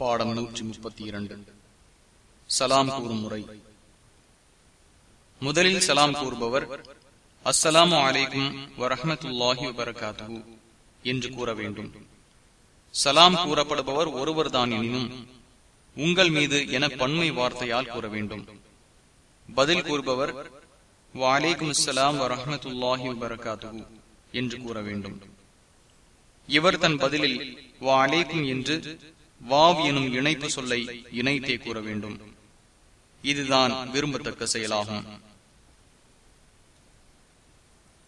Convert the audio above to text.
பாடம் நூற்றி முப்பத்தி இரண்டு சலாம் கூறும் முறை. முதலில் சலாம் கூறுபவர் அஸ்ஸலாமு அலைக்கும் வரஹமத்துல்லாஹி வபரகாத்து என்று கூற வேண்டும். சலாம் கூறப்படுபவர் ஒருவர் தான் எனினும் உங்கள் மீது என பன்மை வார்த்தையால் கூற வேண்டும். பதில் கூறுபவர் வாலேக்கும் அஸ்லாம் வரஹமத்துல்லாஹி வபரகாத்து என்று கூற வேண்டும். இவர் தன் பதிலில் வாலேக்கும் என்று வாவ் எனும் இணைப்பு சொல்லை இணைத்தே கூற வேண்டும் இதுதான் விரும்பத்தக்க செயலாகும்.